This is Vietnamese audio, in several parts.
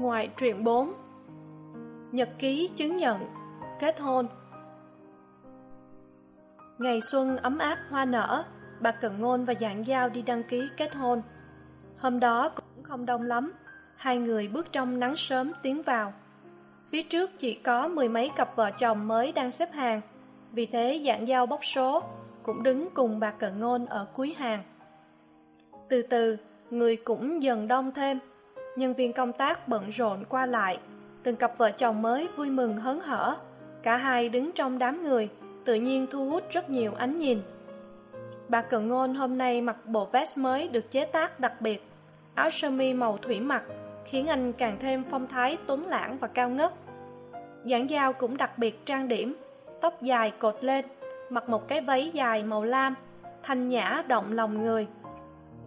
Ngoại truyện 4 Nhật ký chứng nhận Kết hôn. Ngày xuân ấm áp hoa nở Bà Cận Ngôn và Dạng Giao đi đăng ký kết hôn. Hôm đó cũng không đông lắm Hai người bước trong nắng sớm tiến vào. Phía trước chỉ có mười mấy cặp vợ chồng mới đang xếp hàng Vì thế Dạng Giao bốc số Cũng đứng cùng bà Cận Ngôn ở cuối hàng. Từ từ, người cũng dần đông thêm nhân viên công tác bận rộn qua lại. Từng cặp vợ chồng mới vui mừng hớn hở. Cả hai đứng trong đám người, tự nhiên thu hút rất nhiều ánh nhìn. Bà cận ngôn hôm nay mặc bộ vest mới được chế tác đặc biệt. Áo sơ mi màu thủy mặc, khiến anh càng thêm phong thái tuấn lãng và cao ngất. Giảng giao cũng đặc biệt trang điểm, tóc dài cột lên, mặc một cái váy dài màu lam, thanh nhã động lòng người.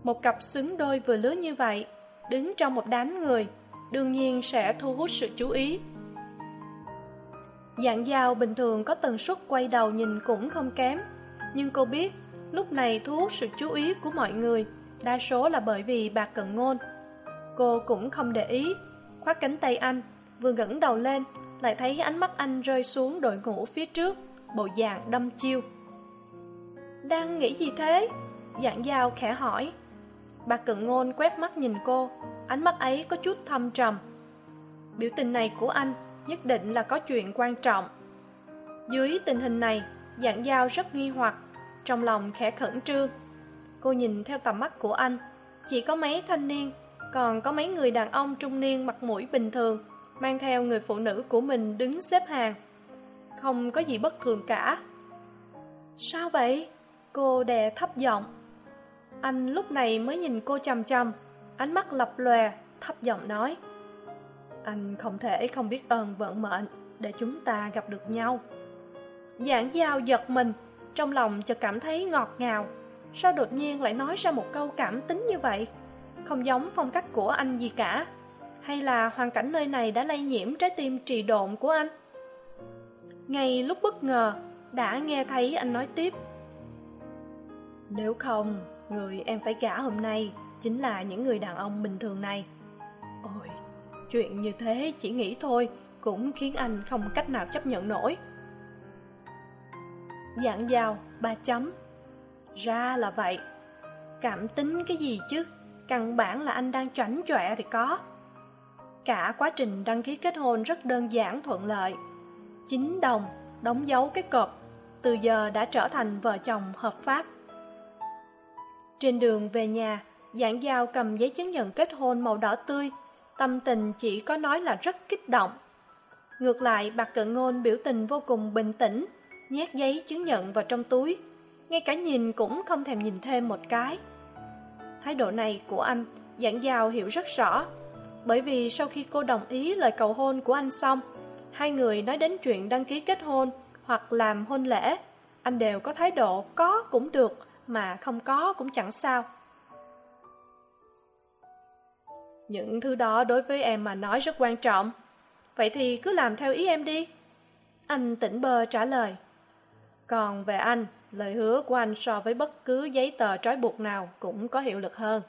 Một cặp xứng đôi vừa lứa như vậy đứng trong một đám người, đương nhiên sẽ thu hút sự chú ý. Dạng dao bình thường có tần suất quay đầu nhìn cũng không kém, nhưng cô biết lúc này thu hút sự chú ý của mọi người, đa số là bởi vì bà cận ngôn. Cô cũng không để ý, khoác cánh tay anh, vừa ngẩng đầu lên, lại thấy ánh mắt anh rơi xuống đội ngũ phía trước, bộ dạng đâm chiêu. Đang nghĩ gì thế? Dạng dao khẽ hỏi bà cận ngôn quét mắt nhìn cô, ánh mắt ấy có chút thâm trầm. Biểu tình này của anh nhất định là có chuyện quan trọng. Dưới tình hình này dạng dao rất nghi hoặc, trong lòng khẽ khẩn trương. Cô nhìn theo tầm mắt của anh, chỉ có mấy thanh niên, còn có mấy người đàn ông trung niên mặt mũi bình thường, mang theo người phụ nữ của mình đứng xếp hàng. Không có gì bất thường cả. Sao vậy? Cô đè thấp giọng anh lúc này mới nhìn cô chằm chằm, ánh mắt lập lòe, thấp giọng nói, anh không thể không biết ơn vận mệnh để chúng ta gặp được nhau. Giảng giao giật mình, trong lòng chợt cảm thấy ngọt ngào. Sao đột nhiên lại nói ra một câu cảm tính như vậy? Không giống phong cách của anh gì cả. Hay là hoàn cảnh nơi này đã lây nhiễm trái tim trì độn của anh? Ngay lúc bất ngờ, đã nghe thấy anh nói tiếp, nếu không người em phải gả hôm nay chính là những người đàn ông bình thường này. Ôi, chuyện như thế chỉ nghĩ thôi, cũng khiến anh không cách nào chấp nhận nổi. Dạng dao ba chấm. Ra là vậy. Cảm tính cái gì chứ? Căn bản là anh đang chảnh chọe thì có. Cả quá trình đăng ký kết hôn rất đơn giản thuận lợi. Chín đồng, đóng dấu cái cộp từ giờ đã trở thành vợ chồng hợp pháp trên đường về nhà, giảng giao cầm giấy chứng nhận kết hôn màu đỏ tươi. Tâm tình chỉ có nói là rất kích động. Ngược lại, bạc cận ngôn biểu tình vô cùng bình tĩnh, nhét giấy chứng nhận vào trong túi. Ngay cả nhìn cũng không thèm nhìn thêm một cái. Thái độ này của anh, giảng giao hiểu rất rõ. Bởi vì sau khi cô đồng ý lời cầu hôn của anh xong, hai người nói đến chuyện đăng ký kết hôn hoặc làm hôn lễ, anh đều có thái độ có cũng được mà không có cũng chẳng sao. Những thứ đó đối với em mà nói rất quan trọng. Vậy thì cứ làm theo ý em đi. Anh tỉnh bơ trả lời. Còn về anh, lời hứa của anh so với bất cứ giấy tờ trói buộc nào cũng có hiệu lực hơn.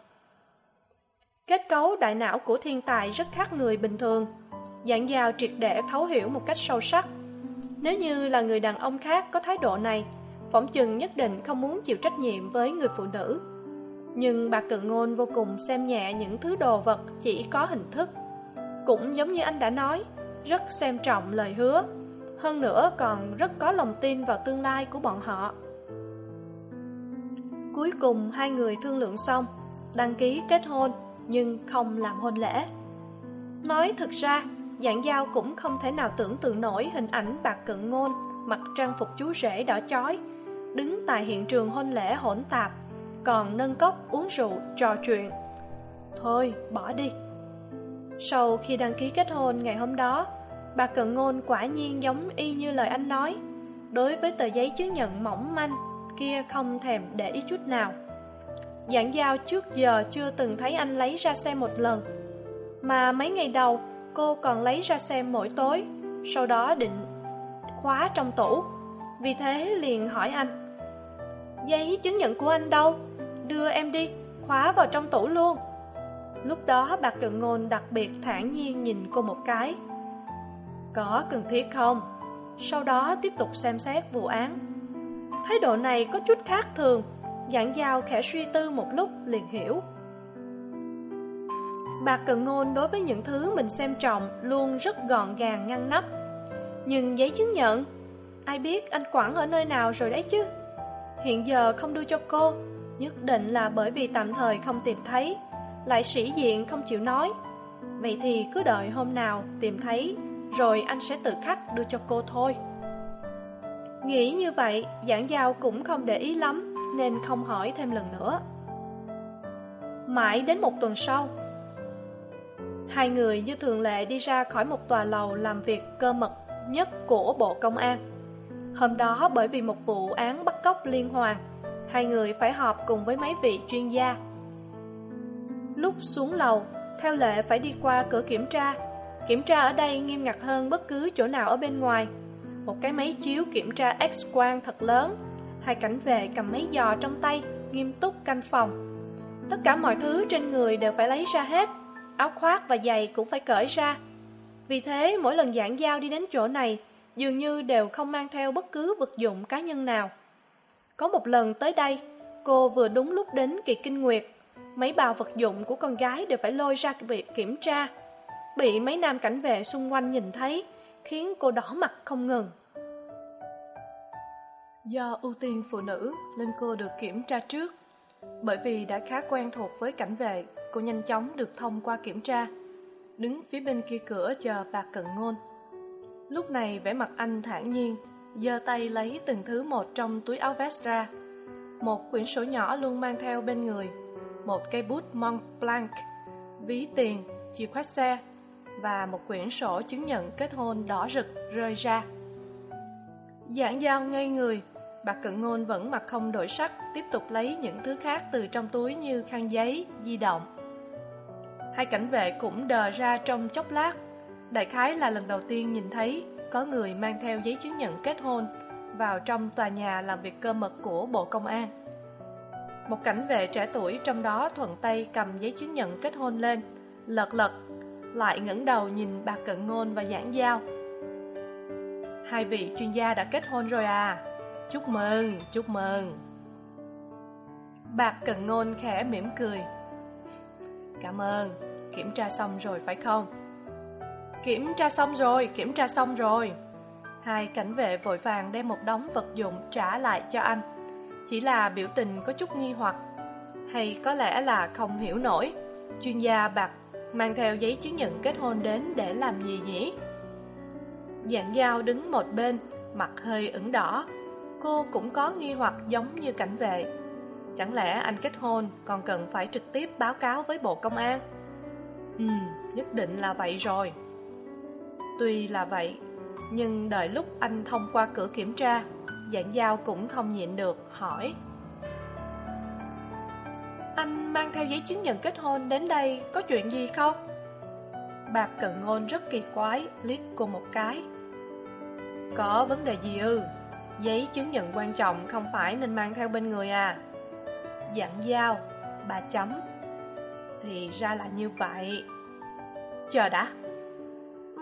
Kết cấu đại não của thiên tài rất khác người bình thường, dạng dào triệt để thấu hiểu một cách sâu sắc. Nếu như là người đàn ông khác có thái độ này phỏng chừng nhất định không muốn chịu trách nhiệm với người phụ nữ. Nhưng bà cận ngôn vô cùng xem nhẹ những thứ đồ vật chỉ có hình thức. Cũng giống như anh đã nói, rất xem trọng lời hứa. Hơn nữa còn rất có lòng tin vào tương lai của bọn họ. Cuối cùng hai người thương lượng xong, đăng ký kết hôn, nhưng không làm hôn lễ. Nói thực ra, dạng giao cũng không thể nào tưởng tượng nổi hình ảnh bạc cận ngôn mặc trang phục chú rể đỏ chói đứng tại hiện trường hôn lễ hỗn tạp, còn nâng cốc uống rượu trò chuyện. Thôi, bỏ đi. Sau khi đăng ký kết hôn ngày hôm đó, bà cận ngôn quả nhiên giống y như lời anh nói. Đối với tờ giấy chứng nhận mỏng manh, kia không thèm để ý chút nào. Giảng giao trước giờ chưa từng thấy anh lấy ra xem một lần. Mà mấy ngày đầu, cô còn lấy ra xem mỗi tối, sau đó định khóa trong tủ. Vì thế liền hỏi anh giấy chứng nhận của anh đâu. Đưa em đi, khóa vào trong tủ luôn. Lúc đó bà cận ngôn đặc biệt thản nhiên nhìn cô một cái. Có cần thiết không? Sau đó tiếp tục xem xét vụ án. Thái độ này có chút khác thường, giảng giao khẽ suy tư một lúc liền hiểu. Bà cận ngôn đối với những thứ mình xem trọng luôn rất gọn gàng, ngăn nắp. Nhưng giấy chứng nhận, ai biết anh quản ở nơi nào rồi đấy chứ? Hiện giờ không đưa cho cô, nhất định là bởi vì tạm thời không tìm thấy. Lại sĩ diện không chịu nói. Vậy thì cứ đợi hôm nào tìm thấy, rồi anh sẽ tự khắc đưa cho cô thôi. Nghĩ như vậy, giảng giao cũng không để ý lắm, nên không hỏi thêm lần nữa. Mãi đến một tuần sau, hai người như thường lệ đi ra khỏi một tòa lầu làm việc cơ mật nhất của bộ công an hôm đó bởi vì một vụ án bắt cóc liên hoàn, hai người phải họp cùng với mấy vị chuyên gia. Lúc xuống lầu theo lệ phải đi qua cửa kiểm tra. Kiểm tra ở đây nghiêm ngặt hơn bất cứ chỗ nào ở bên ngoài. Một cái máy chiếu kiểm tra x quang thật lớn, hai cảnh vệ cầm máy dò trong tay, nghiêm túc canh phòng. Tất cả mọi thứ trên người đều phải lấy ra hết, áo khoác và giày cũng phải cởi ra. Vì thế, mỗi lần giảng giao đi đến chỗ này dường như đều không mang theo bất cứ vật dụng cá nhân nào. Có một lần tới đây, cô vừa đúng lúc đến kỳ kinh nguyệt, mấy bao vật dụng của con gái đều phải lôi ra việc kiểm tra. Bị mấy nam cảnh vệ xung quanh nhìn thấy, khiến cô đỏ mặt không ngừng. Do ưu tiên phụ nữ nên cô được kiểm tra trước, bởi vì đã khá quen thuộc với cảnh vệ, cô nhanh chóng được thông qua kiểm tra. Đứng phía bên kia cửa chờ bà cận ngôn lúc này vẻ mặt anh thản nhiên, giơ tay lấy từng thứ một trong túi áo vest ra. Một quyển sổ nhỏ luôn mang theo bên người, một cây bút mont blanc, ví tiền, chìa khóa xe, và một quyển sổ chứng nhận kết hôn đỏ rực rơi ra. Giảng giao ngây người, bà cận ngôn vẫn mặt không đổi sắc, tiếp tục lấy những thứ khác từ trong túi như khăn giấy, di động. Hai cảnh vệ cũng đờ ra trong chốc lát đại khái là lần đầu tiên nhìn thấy có người mang theo giấy chứng nhận kết hôn vào trong tòa nhà làm việc cơ mật của bộ công an. Một cảnh vệ trẻ tuổi trong đó thuận tay cầm giấy chứng nhận kết hôn lên, lật lật, lại ngẩng đầu nhìn bà cận ngôn và giảng giao. Hai vị chuyên gia đã kết hôn rồi à? Chúc mừng chúc mừng. Bạc cận ngôn khẽ mỉm cười. Cảm ơn, kiểm tra xong rồi phải không? Kiểm tra xong rồi, kiểm tra xong rồi. Hai cảnh vệ vội vàng đem một đống vật dụng trả lại cho anh. Chỉ là biểu tình có chút nghi hoặc. Hay có lẽ là không hiểu nổi. Chuyên gia bạc, mang theo giấy chứng nhận kết hôn đến để làm gì nhỉ? Dạng dao đứng một bên, mặt hơi ửng đỏ. Cô cũng có nghi hoặc giống như cảnh vệ. Chẳng lẽ anh kết hôn còn cần phải trực tiếp báo cáo với bộ công an? Ừ nhất định là vậy rồi tuy là vậy, nhưng đợi lúc anh thông qua cửa kiểm tra, giảng giao cũng không nhịn được, hỏi. Anh mang theo giấy chứng nhận kết hôn đến đây có chuyện gì không? Bạc cận ngôn rất kỳ quái, liếc cô một cái. Có vấn đề gì ư? Giấy chứng nhận quan trọng không phải nên mang theo bên người à? Dặn giao, bà chấm. Thì ra là như vậy. Chờ đã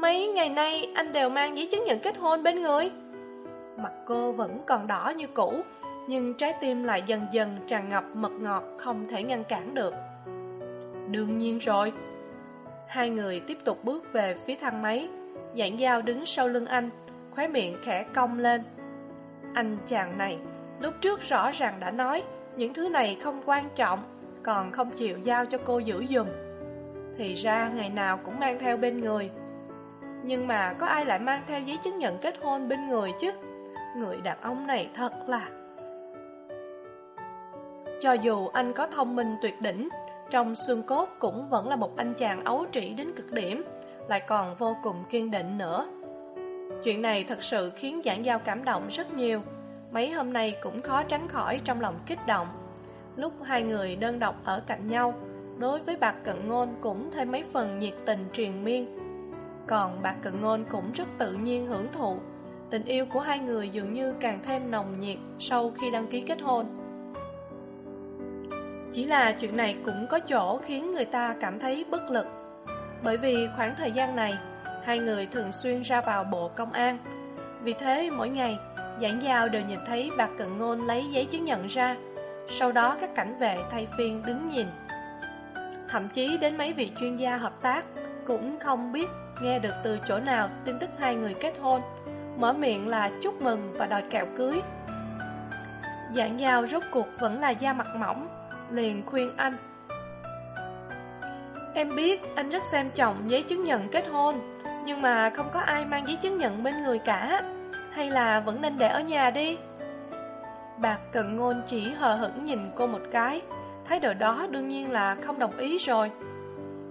mấy ngày nay anh đều mang giấy chứng nhận kết hôn bên người. Mặt cô vẫn còn đỏ như cũ nhưng trái tim lại dần dần tràn ngập mật ngọt không thể ngăn cản được. Đương nhiên rồi. Hai người tiếp tục bước về phía thang máy dạng dao đứng sau lưng anh khóe miệng khẽ cong lên. Anh chàng này lúc trước rõ ràng đã nói những thứ này không quan trọng còn không chịu giao cho cô giữ giùm. Thì ra ngày nào cũng mang theo bên người nhưng mà có ai lại mang theo giấy chứng nhận kết hôn bên người chứ? Người đàn ông này thật là. Cho dù anh có thông minh tuyệt đỉnh, trong xương cốt cũng vẫn là một anh chàng ấu trĩ đến cực điểm, lại còn vô cùng kiên định nữa. Chuyện này thật sự khiến giảng giao cảm động rất nhiều. Mấy hôm nay cũng khó tránh khỏi trong lòng kích động. Lúc hai người đơn độc ở cạnh nhau, đối với bạc cận ngôn cũng thêm mấy phần nhiệt tình truyền miên còn bạc cận ngôn cũng rất tự nhiên hưởng thụ. Tình yêu của hai người dường như càng thêm nồng nhiệt sau khi đăng ký kết hôn. Chỉ là chuyện này cũng có chỗ khiến người ta cảm thấy bất lực. Bởi vì khoảng thời gian này, hai người thường xuyên ra vào bộ công an. Vì thế mỗi ngày, giảng giao đều nhìn thấy bạc cận ngôn lấy giấy chứng nhận ra. Sau đó các cảnh vệ thay phiên đứng nhìn. Thậm chí đến mấy vị chuyên gia hợp tác cũng không biết nghe được từ chỗ nào, tin tức hai người kết hôn. Mở miệng là chúc mừng và đòi kẹo cưới. Dạng giao rốt cuộc vẫn là da mặt mỏng, liền khuyên anh. Em biết anh rất xem trọng giấy chứng nhận kết hôn, nhưng mà không có ai mang giấy chứng nhận bên người cả. Hay là vẫn nên để ở nhà đi? Bạc cận ngôn chỉ hờ hững nhìn cô một cái. Thái độ đó đương nhiên là không đồng ý rồi.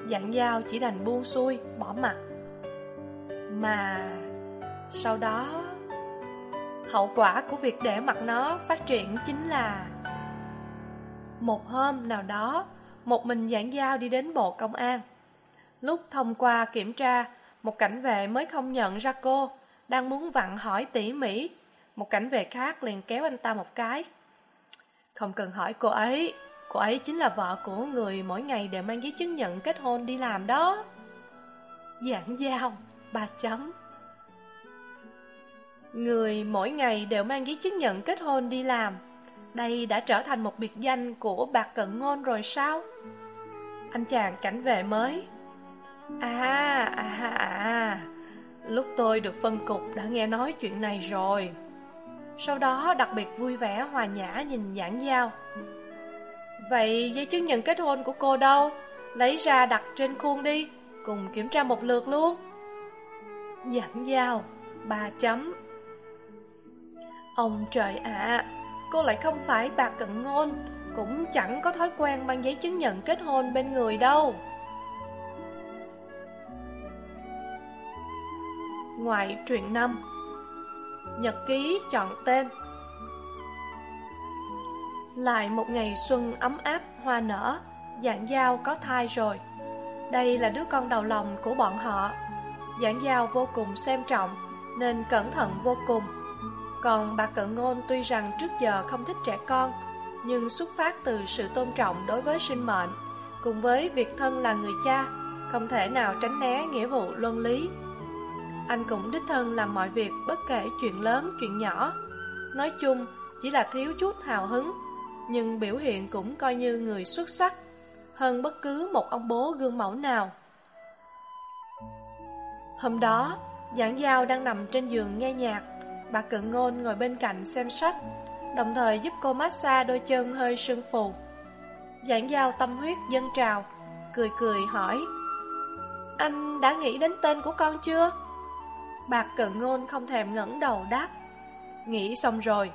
Dặn giao chỉ đành buông xuôi, bỏ mặt mà sau đó, hậu quả của việc để mặt nó phát triển chính là một hôm nào đó, một mình giảng giao đi đến bộ công an. Lúc thông qua kiểm tra, một cảnh vệ mới không nhận ra cô đang muốn vặn hỏi tỉ mỉ. Một cảnh vệ khác liền kéo anh ta một cái. Không cần hỏi cô ấy cô ấy chính là vợ của người mỗi ngày đều mang giấy chứng nhận kết hôn đi làm đó. Giảng giao ba chấm. Người mỗi ngày đều mang giấy chứng nhận kết hôn đi làm. Đây đã trở thành một biệt danh của bạc cận ngôn rồi sao? Anh chàng cảnh vệ mới. À à à, à. lúc tôi được phân cục đã nghe nói chuyện này rồi. Sau đó đặc biệt vui vẻ hòa nhã nhìn giảng giao. Vậy giấy chứng nhận kết hôn của cô đâu? Lấy ra đặt trên khuôn đi, cùng kiểm tra một lượt luôn. Giảm giao, ba chấm. Ông trời ạ, cô lại không phải bạc cận ngôn, cũng chẳng có thói quen mang giấy chứng nhận kết hôn bên người đâu. Ngoại truyện năm, nhật ký chọn tên. Lại một ngày xuân ấm áp, hoa nở dạng dao có thai rồi. Đây là đứa con đầu lòng của bọn họ dạng giao vô cùng xem trọng, nên cẩn thận vô cùng. Còn bà cận ngôn tuy rằng trước giờ không thích trẻ con, nhưng xuất phát từ sự tôn trọng đối với sinh mệnh, cùng với việc thân là người cha, không thể nào tránh né nghĩa vụ luân lý. Anh cũng đích thân làm mọi việc bất kể chuyện lớn, chuyện nhỏ. Nói chung, chỉ là thiếu chút hào hứng, nhưng biểu hiện cũng coi như người xuất sắc, hơn bất cứ một ông bố gương mẫu nào hôm đó, giảng giao đang nằm trên giường nghe nhạc. Bà cận ngôn ngồi bên cạnh xem sách, đồng thời giúp cô massage đôi chân hơi sưng phù. Giảng giao tâm huyết dâng trào, cười cười hỏi, anh đã nghĩ đến tên của con chưa? Bạc cận ngôn không thèm ngẩng đầu đáp, nghĩ xong rồi.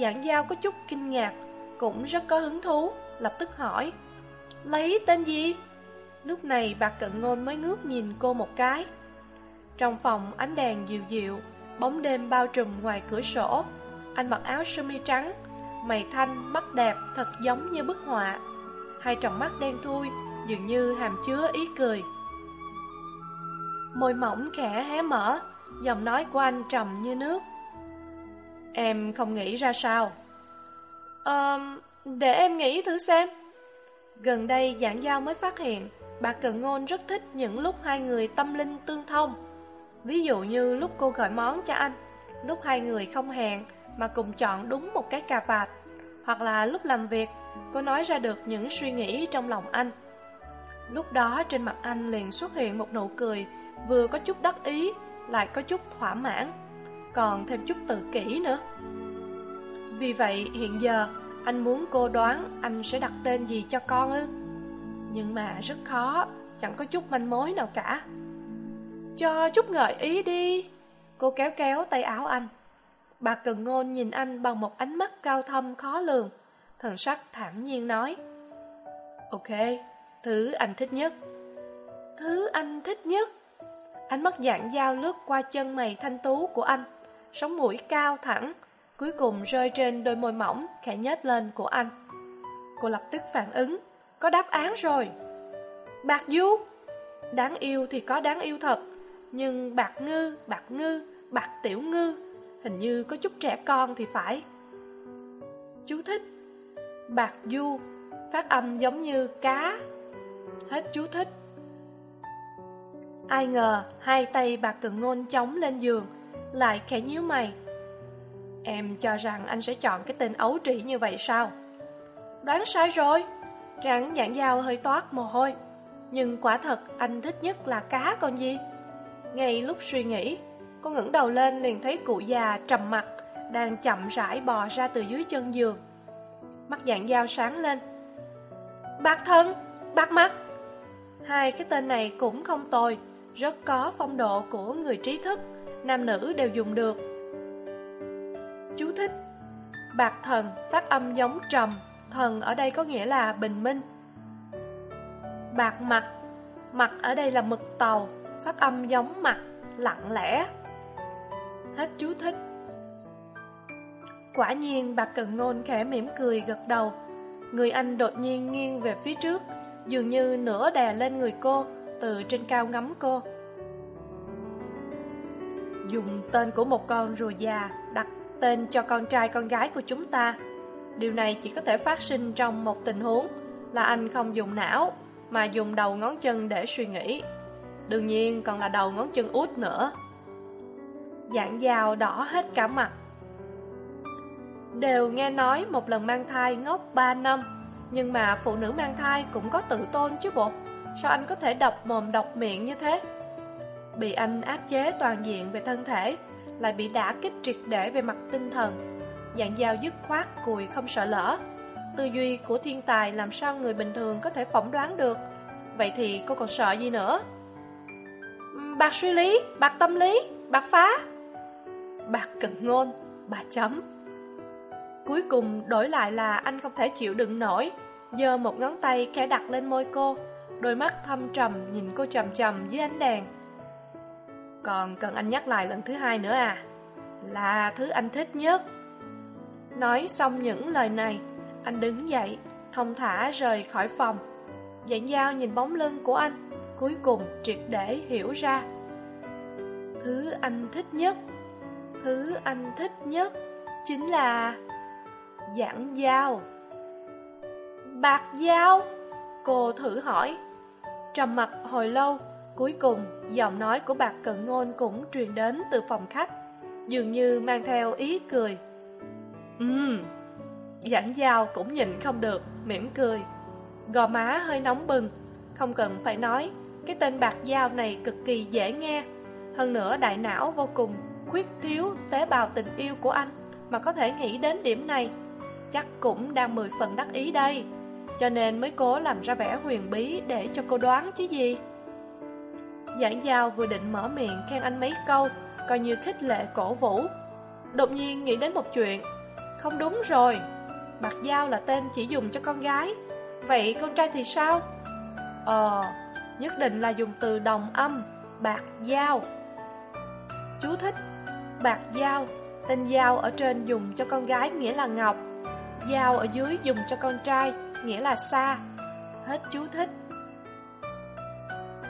Giảng giao có chút kinh ngạc, cũng rất có hứng thú, lập tức hỏi, lấy tên gì? Lúc này bạc cận ngôn mới ngước nhìn cô một cái trong phòng, ánh đèn dịu dịu, bóng đêm bao trùm ngoài cửa sổ. Anh mặc áo sơ mi trắng, mày thanh, mắt đẹp, thật giống như bức họa. Hai tròng mắt đen thui, dường như hàm chứa ý cười. Môi mỏng khẽ hé mở, giọng nói của anh trầm như nước. Em không nghĩ ra sao. Ờ để em nghĩ thử xem. Gần đây giảng giao mới phát hiện, bà cần ngôn rất thích những lúc hai người tâm linh tương thông ví dụ như lúc cô gọi món cho anh, lúc hai người không hẹn mà cùng chọn đúng một cái cà vạt, hoặc là lúc làm việc, cô nói ra được những suy nghĩ trong lòng anh. Lúc đó trên mặt anh liền xuất hiện một nụ cười vừa có chút đắc ý, lại có chút thỏa mãn, còn thêm chút tự kỷ nữa. Vì vậy, hiện giờ, anh muốn cô đoán anh sẽ đặt tên gì cho con ư? Nhưng mà rất khó, chẳng có chút manh mối nào cả cho chút gợi ý đi. Cô kéo kéo tay áo anh. Bà cần ngôn nhìn anh bằng một ánh mắt cao thâm khó lường. Thần sắc thản nhiên nói, ok, thứ anh thích nhất. Thứ anh thích nhất? Ánh mắt dạng dao lướt qua chân mày thanh tú của anh. Sống mũi cao thẳng, cuối cùng rơi trên đôi môi mỏng khẽ nhếch lên của anh. Cô lập tức phản ứng, có đáp án rồi. Bạc du, đáng yêu thì có đáng yêu thật nhưng bạc ngư bạc ngư, bạc tiểu ngư, hình như có chút trẻ con thì phải. Chú thích, bạc du, phát âm giống như cá. Hết chú thích. Ai ngờ hai tay bạc cận ngôn chống lên giường, lại khẽ nhíu mày. Em cho rằng anh sẽ chọn cái tên ấu trĩ như vậy sao? Đoán sai rồi trắng nhãn dao hơi toát mồ hôi. Nhưng quả thật anh thích nhất là cá còn gì? Ngay lúc suy nghĩ, cô ngẩng đầu lên liền thấy cụ già trầm mặt, đang chậm rãi bò ra từ dưới chân giường. Mắt dạng dao sáng lên. Bạc thân bạc mắt. Hai cái tên này cũng không tồi, rất có phong độ của người trí thức, nam nữ đều dùng được. Chú thích. Bạc thần phát âm giống trầm, thần ở đây có nghĩa là bình minh. Bạc mặt mặt ở đây là mực tàu phát âm giống mặt, lặng lẽ. Hết chú thích. Quả nhiên bạc cần ngôn khẽ mỉm cười gật đầu. Người anh đột nhiên nghiêng về phía trước, dường như nửa đè lên người cô, từ trên cao ngắm cô. Dùng tên của một con rùa già đặt tên cho con trai con gái của chúng ta. Điều này chỉ có thể phát sinh trong một tình huống là anh không dùng não, mà dùng đầu ngón chân để suy nghĩ đương nhiên còn là đầu ngón chân út nữa. Dạng dào đỏ hết cả mặt. Đều nghe nói một lần mang thai ngốc ba năm, nhưng mà phụ nữ mang thai cũng có tự tôn chứ bộ. Sao anh có thể đọc mồm đọc miệng như thế? Bị anh áp chế toàn diện về thân thể, lại bị đả kích triệt để về mặt tinh thần. Dạng dao dứt khoát cùi không sợ lỡ. Tư duy của thiên tài làm sao người bình thường có thể phỏng đoán được? Vậy thì cô còn sợ gì nữa? Bạc suy lý, bạc tâm lý, bạc phá. Bạc cận ngôn bà chấm. Cuối cùng đổi lại là anh không thể chịu đựng nổi, giơ một ngón tay khẽ đặt lên môi cô, đôi mắt thâm trầm nhìn cô trầm trầm dưới ánh đèn. Còn cần anh nhắc lại lần thứ hai nữa à? Là thứ anh thích nhất. Nói xong những lời này, anh đứng dậy, thông thả rời khỏi phòng. Dạng dao nhìn bóng lưng của anh cuối cùng triệt để hiểu ra. Thứ anh thích nhất, thứ anh thích nhất chính là giảng dao bạc dao cô thử hỏi. Trầm mặc hồi lâu, cuối cùng giọng nói của bạc cận ngôn cũng truyền đến từ phòng khách, dường như mang theo ý cười. Ừm, giảng dao cũng nhìn không được, mỉm cười. Gò má hơi nóng bừng, không cần phải nói cái tên bạc dao này cực kỳ dễ nghe. Hơn nữa, đại não vô cùng khuyết thiếu tế bào tình yêu của anh mà có thể nghĩ đến điểm này. Chắc cũng đang mười phần đắc ý đây. Cho nên mới cố làm ra vẻ huyền bí để cho cô đoán chứ gì. Giảng giao vừa định mở miệng khen anh mấy câu, coi như khích lệ cổ vũ. Đột nhiên nghĩ đến một chuyện. Không đúng rồi. Bạc giao là tên chỉ dùng cho con gái. Vậy con trai thì sao? Ờ nhất định là dùng từ đồng âm, bạc giao. Chú thích, bạc giao, tên giao ở trên dùng cho con gái nghĩa là ngọc, giao ở dưới dùng cho con trai nghĩa là xa hết chú thích.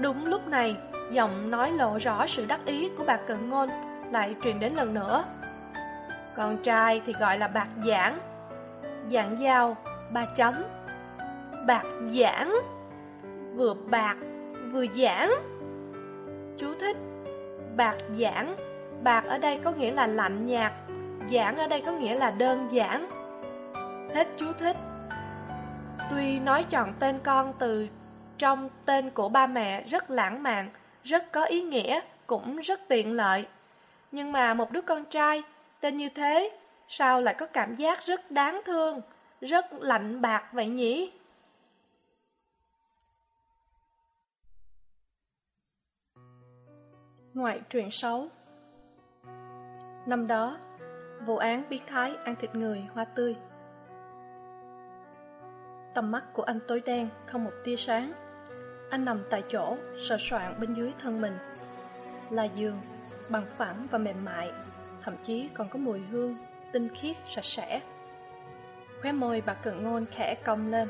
Đúng lúc này, giọng nói lộ rõ sự đắc ý của bạc cận ngôn lại truyền đến lần nữa. Con trai thì gọi là bạc giảng. Giảng giao, ba chấm. Bạc giảng, vừa bạc vừa giảng. Chú thích, bạc giảng. Bạc ở đây có nghĩa là lạnh nhạt, giảng ở đây có nghĩa là đơn giản. Hết chú thích. Tuy nói chọn tên con từ trong tên của ba mẹ rất lãng mạn, rất có ý nghĩa, cũng rất tiện lợi. Nhưng mà một đứa con trai tên như thế, sao lại có cảm giác rất đáng thương, rất lạnh bạc vậy nhỉ? Ngoại truyện xấu năm đó vụ án biến thái ăn thịt người hoa tươi Tầm mắt của anh tối đen, không một tia sáng. Anh nằm tại chỗ, sờ soạn bên dưới thân mình. Là giường, bằng phẳng và mềm mại, thậm chí còn có mùi hương, tinh khiết, sạch sẽ. Khóe môi bà cận ngôn khẽ cong lên.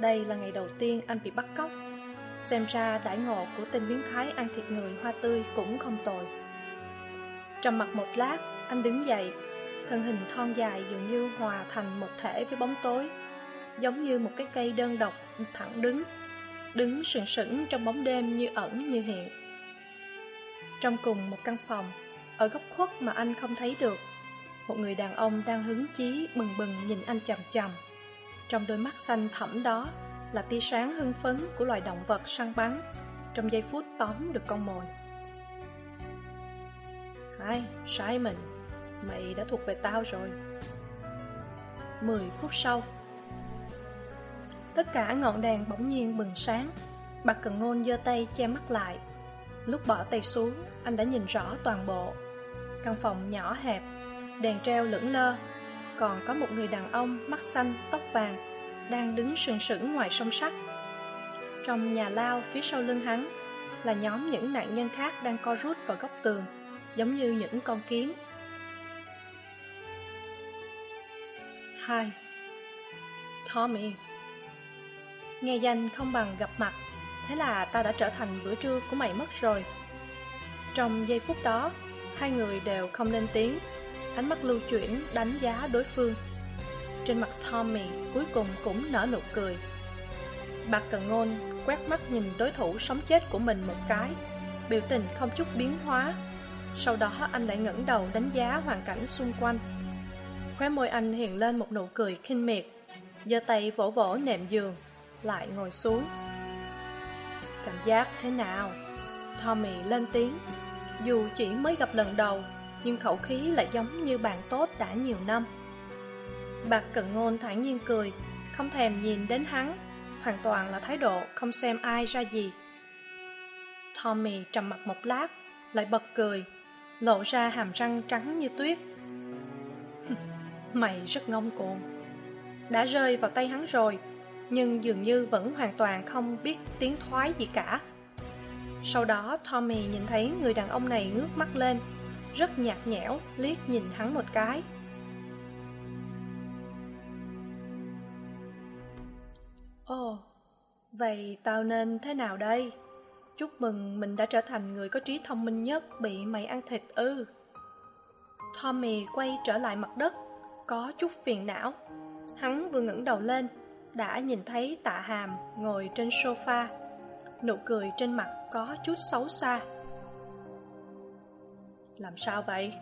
Đây là ngày đầu tiên anh bị bắt cóc. Xem ra đại ngộ của tên biến thái ăn thịt người hoa tươi cũng không tồi. trong mặt một lát, anh đứng dậy, thân hình thon dài dường như hòa thành một thể với bóng tối, giống như một cái cây đơn độc thẳng đứng, đứng sừng sững trong bóng đêm như ẩn như hiện. Trong cùng một căn phòng, ở góc khuất mà anh không thấy được, một người đàn ông đang hứng chí bừng bừng nhìn anh chầm chầm Trong đôi mắt xanh thẳm đó là tia sáng hưng phấn của loài động vật săn bắn, trong giây phút tóm được con mồi. Hai, mình? mày đã thuộc về tao rồi. Mười phút sau, tất cả ngọn đèn bỗng nhiên bừng sáng. bà Cần Ngôn giơ tay che mắt lại. Lúc bỏ tay xuống, anh đã nhìn rõ toàn bộ. Căn phòng nhỏ hẹp, đèn treo lững lơ, còn có một người đàn ông mắt xanh, tóc vàng, đang đứng sừng sững ngoài sông sắt. Trong nhà lao phía sau lưng hắn là nhóm những nạn nhân khác đang co rút vào góc tường giống như những con kiến. Hai Tommy Nghe danh không bằng gặp mặt, thế là ta đã trở thành bữa trưa của mày mất rồi. Trong giây phút đó, hai người đều không lên tiếng, ánh mắt lưu chuyển đánh giá đối phương. Trên mặt Tommy cuối cùng cũng nở nụ cười. Bạc Cần Ngôn quét mắt nhìn đối thủ sống chết của mình một cái, biểu tình không chút biến hóa, sau đó anh lại ngẩng đầu đánh giá hoàn cảnh xung quanh. Khóe môi anh hiện lên một nụ cười khinh miệt giơ tay vỗ vỗ nệm giường Lại ngồi xuống. Cảm giác thế nào? Tommy lên tiếng. Dù chỉ mới gặp lần đầu Nhưng khẩu khí lại giống như bạn tốt đã nhiều năm. Bạc cận ngôn thản nhiên cười Không thèm nhìn đến hắn Hoàn toàn là thái độ không xem ai ra gì Tommy trầm mặt một lát Lại bật cười lộ ra hàm răng trắng như tuyết. Mày rất ngông cuồng. Đã rơi vào tay hắn rồi, nhưng dường như vẫn hoàn toàn không biết tiếng thoái gì cả. Sau đó Tommy nhìn thấy người đàn ông này ngước mắt lên, rất nhạt nhẽo, liếc nhìn hắn một cái. Ồ, vậy tao nên thế nào đây? Chúc mừng mình đã trở thành người có trí thông minh nhất bị mày ăn thịt ư. Tommy quay trở lại mặt đất, có chút phiền não. Hắn vừa ngẩng đầu lên, đã nhìn thấy tạ hàm ngồi trên sofa. Nụ cười trên mặt có chút xấu xa. Làm sao vậy?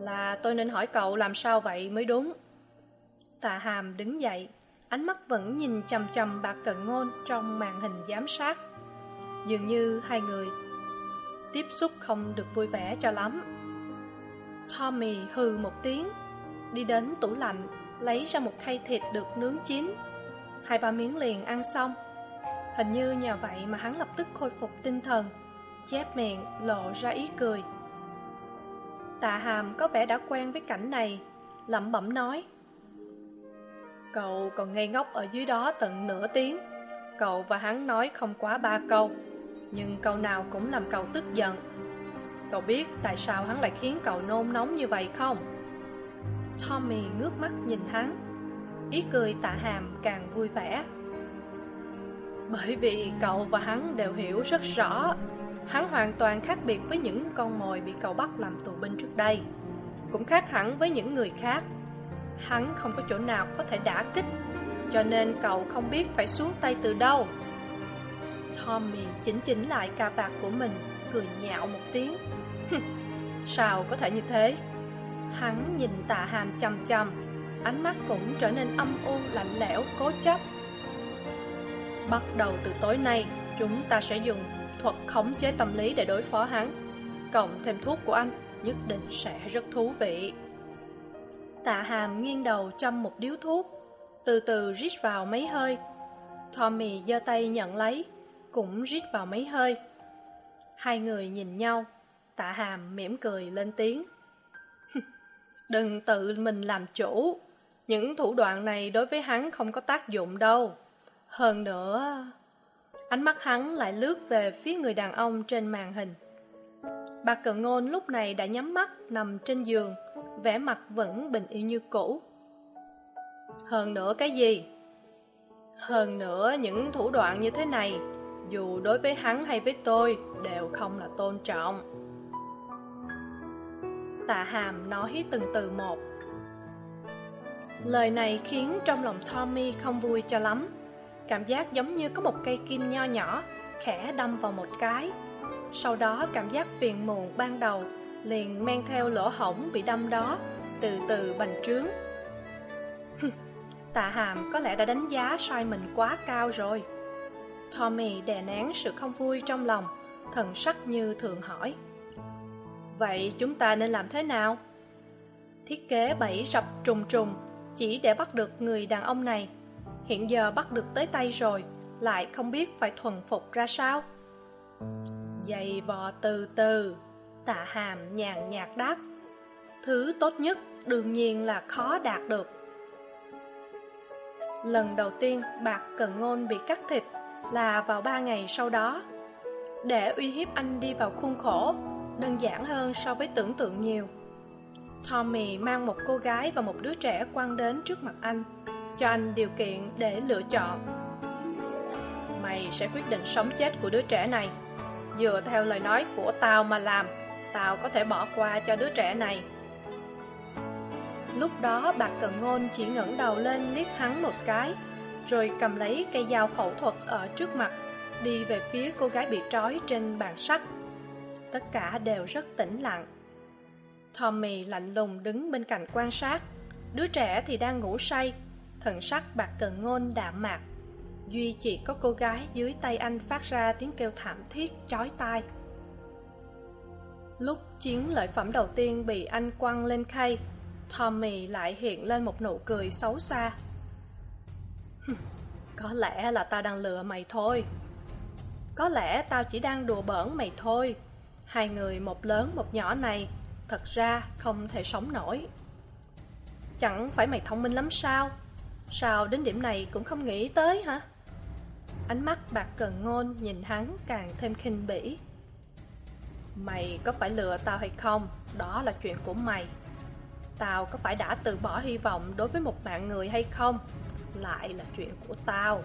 Là tôi nên hỏi cậu làm sao vậy mới đúng. Tạ hàm đứng dậy, ánh mắt vẫn nhìn chầm chầm bạc cận ngôn trong màn hình giám sát. Dường như hai người tiếp xúc không được vui vẻ cho lắm. Tommy hừ một tiếng, đi đến tủ lạnh, lấy ra một khay thịt được nướng chín. Hai ba miếng liền ăn xong. Hình như nhờ vậy mà hắn lập tức khôi phục tinh thần, chép miệng lộ ra ý cười. Tạ hàm có vẻ đã quen với cảnh này, lẩm bẩm nói. Cậu còn ngây ngốc ở dưới đó tận nửa tiếng. Cậu và hắn nói không quá ba câu nhưng câu nào cũng làm cậu tức giận. Cậu biết tại sao hắn lại khiến cậu nôn nóng như vậy không? Tommy ngước mắt nhìn hắn, ý cười tạ hàm càng vui vẻ. Bởi vì cậu và hắn đều hiểu rất rõ, hắn hoàn toàn khác biệt với những con mồi bị cậu bắt làm tù binh trước đây. Cũng khác hẳn với những người khác. Hắn không có chỗ nào có thể đả kích, cho nên cậu không biết phải xuống tay từ đâu. Tommy chỉnh chỉnh lại cà vạt của mình, cười nhạo một tiếng. Sao có thể như thế? Hắn nhìn tạ hàm chầm chầm, ánh mắt cũng trở nên âm u lạnh lẽo, cố chấp. Bắt đầu từ tối nay, chúng ta sẽ dùng thuật khống chế tâm lý để đối phó hắn. Cộng thêm thuốc của anh, nhất định sẽ rất thú vị. Tạ hàm nghiêng đầu châm một điếu thuốc, từ từ rít vào mấy hơi. Tommy giơ tay nhận lấy, cũng rít vào mấy hơi. Hai người nhìn nhau, tạ hàm mỉm cười lên tiếng. Đừng tự mình làm chủ, những thủ đoạn này đối với hắn không có tác dụng đâu hơn nữa ánh mắt hắn lại lướt về phía người đàn ông trên màn hình bà cận ngôn lúc này đã nhắm mắt nằm trên giường vẻ mặt vẫn bình yên như cũ. Hơn nữa cái gì? Hơn nữa những thủ đoạn như thế này, dù đối với hắn hay với tôi, đều không là tôn trọng. Tạ hàm nói từng từ một. Lời này khiến trong lòng tommy không vui cho lắm. Cảm giác giống như có một cây kim nho nhỏ, khẽ đâm vào một cái. Sau đó cảm giác phiền muộn ban đầu liền men theo lỗ hổng bị đâm đó, từ từ bành trướng. Tạ hàm có lẽ đã đánh giá sai mình quá cao rồi. Tommy đè nén sự không vui trong lòng, thần sắc như thường hỏi. Vậy chúng ta nên làm thế nào? Thiết kế bẫy rập trùng trùng, chỉ để bắt được người đàn ông này. Hiện giờ bắt được tới tay rồi, lại không biết phải thuần phục ra sao. Dày vò từ từ tạ hàm nhàn nhạt đáp. Thứ tốt nhất đương nhiên là khó đạt được. Lần đầu tiên bạc cần ngôn bị cắt thịt là vào ba ngày sau đó. Để uy hiếp anh đi vào khuôn khổ, đơn giản hơn so với tưởng tượng nhiều. Tommy mang một cô gái và một đứa trẻ quăng đến trước mặt anh, cho anh điều kiện để lựa chọn. Mày sẽ quyết định sống chết của đứa trẻ này, dựa theo lời nói của tao mà làm tao có thể bỏ qua cho đứa trẻ này. Lúc đó, bạc cận ngôn chỉ ngẩng đầu lên liếc hắn một cái, rồi cầm lấy cây dao phẫu thuật ở trước mặt, đi về phía cô gái bị trói trên bàn sắt. Tất cả đều rất tĩnh lặng. Tommy lạnh lùng đứng bên cạnh quan sát. Đứa trẻ thì đang ngủ say, thần sắc bạc cận ngôn đạm mạc. Duy chỉ có cô gái dưới tay anh phát ra tiếng kêu thảm thiết, chói tai lúc chiến lợi phẩm đầu tiên bị anh quăng lên khay, tommy lại hiện lên một nụ cười xấu xa. Có lẽ là ta đang lừa mày thôi. Có lẽ tao chỉ đang đùa bỡn mày thôi. Hai người một lớn một nhỏ này, thật ra không thể sống nổi. Chẳng phải mày thông minh lắm sao? Sao đến điểm này cũng không nghĩ tới hả? Ánh mắt bạc cần ngôn nhìn hắn càng thêm khinh bỉ mày có phải lừa tao hay không? Đó là chuyện của mày. Tao có phải đã từ bỏ hy vọng đối với một mạng người hay không? Lại là chuyện của tao.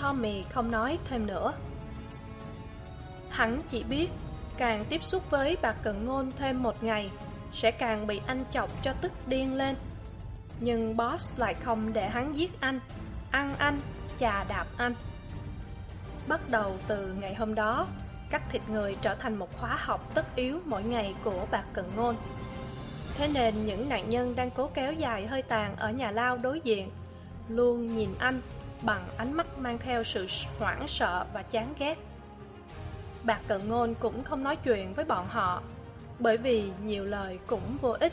Tommy không nói thêm nữa. Hắn chỉ biết càng tiếp xúc với bà cận ngôn thêm một ngày, sẽ càng bị anh chọc cho tức điên lên. Nhưng boss lại không để hắn giết anh, ăn anh, chà đạp anh. Bắt đầu từ ngày hôm đó cắt thịt người trở thành một khóa học tất yếu mỗi ngày của bà cận ngôn. Thế nên những nạn nhân đang cố kéo dài hơi tàn ở nhà lao đối diện, luôn nhìn anh bằng ánh mắt mang theo sự hoảng sợ và chán ghét. Bạc cận ngôn cũng không nói chuyện với bọn họ, bởi vì nhiều lời cũng vô ích.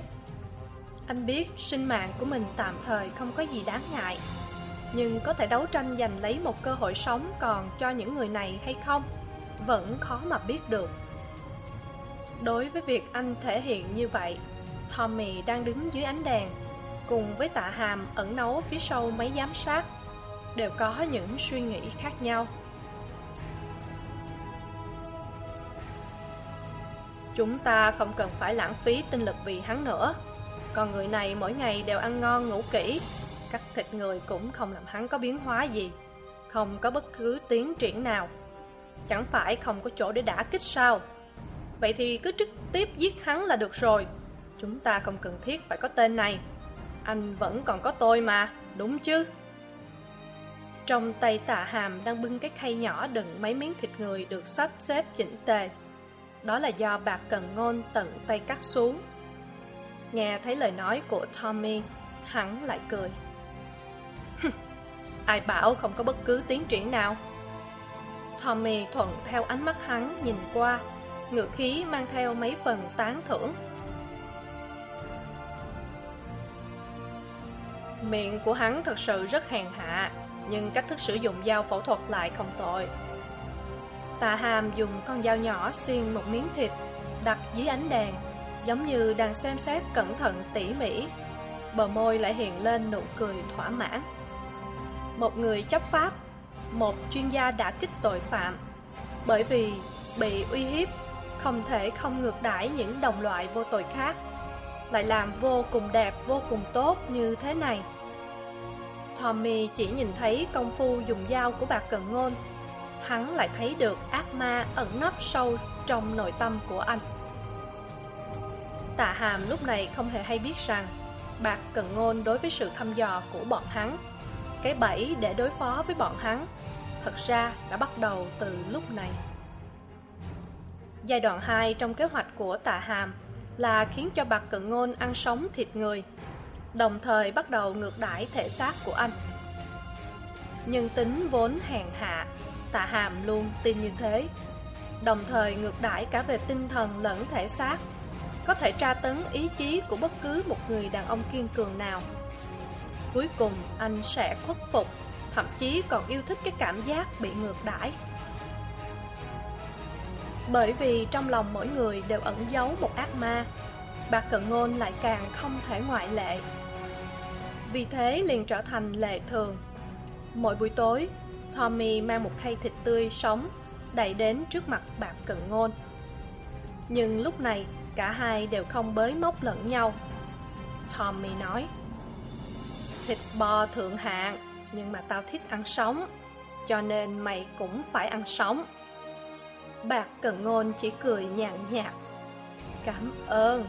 Anh biết sinh mạng của mình tạm thời không có gì đáng ngại, nhưng có thể đấu tranh giành lấy một cơ hội sống còn cho những người này hay không? Vẫn khó mà biết được. Đối với việc anh thể hiện như vậy, tommy đang đứng dưới ánh đèn, cùng với tạ hàm ẩn nấu phía sau máy giám sát, đều có những suy nghĩ khác nhau. Chúng ta không cần phải lãng phí tinh lực vì hắn nữa, còn người này mỗi ngày đều ăn ngon ngủ kỹ cắt thịt người cũng không làm hắn có biến hóa gì, không có bất cứ tiến triển nào chẳng phải không có chỗ để đả kích sao? Vậy thì cứ trực tiếp giết hắn là được rồi. Chúng ta không cần thiết phải có tên này. Anh vẫn còn có tôi mà, đúng chứ? Trong tay tạ hàm đang bưng cái khay nhỏ đựng mấy miếng thịt người được sắp xếp chỉnh tề. Đó là do bạc cần ngôn tận tay cắt xuống. Nghe thấy lời nói của tommy, hắn lại cười. ai bảo không có bất cứ tiến triển nào tommy thuận theo ánh mắt hắn nhìn qua, ngựa khí mang theo mấy phần tán thưởng. Miệng của hắn thật sự rất hèn hạ, nhưng cách thức sử dụng dao phẫu thuật lại không tội tà hàm dùng con dao nhỏ xiên một miếng thịt, đặt dưới ánh đèn, giống như đang xem xét cẩn thận tỉ mỉ. Bờ môi lại hiện lên nụ cười thỏa mãn. Một người chấp pháp một chuyên gia đã kích tội phạm. Bởi vì bị uy hiếp, không thể không ngược đãi những đồng loại vô tội khác. Lại làm vô cùng đẹp, vô cùng tốt như thế này. Tommy chỉ nhìn thấy công phu dùng dao của bạc cận ngôn. Hắn lại thấy được ác ma ẩn nấp sâu trong nội tâm của anh. Tạ hàm lúc này không hề hay biết rằng bạc cận ngôn đối với sự thăm dò của bọn hắn cái bẫy để đối phó với bọn hắn. Thật ra đã bắt đầu từ lúc này. Giai đoạn hai trong kế hoạch của tạ hàm là khiến cho bạc cận ngôn ăn sống thịt người, đồng thời bắt đầu ngược đãi thể xác của anh. Nhưng tính vốn hèn hạ, tạ hàm luôn tin như thế, đồng thời ngược đãi cả về tinh thần lẫn thể xác. Có thể tra tấn ý chí của bất cứ một người đàn ông kiên cường nào cuối cùng, anh sẽ khuất phục, thậm chí còn yêu thích cái cảm giác bị ngược đãi. Bởi vì trong lòng mỗi người đều ẩn giấu một ác ma bạc cận ngôn lại càng không thể ngoại lệ. Vì thế liền trở thành lệ thường. Mỗi buổi tối, tommy mang một khay thịt tươi sống đẩy đến trước mặt bạc cận ngôn. Nhưng lúc này, cả hai đều không bới móc lẫn nhau. Tommy nói thịt bò thượng hạng, nhưng mà tao thích ăn sống, cho nên mày cũng phải ăn sống. Bạc cận ngôn chỉ cười nhàn nhạt. Cảm ơn.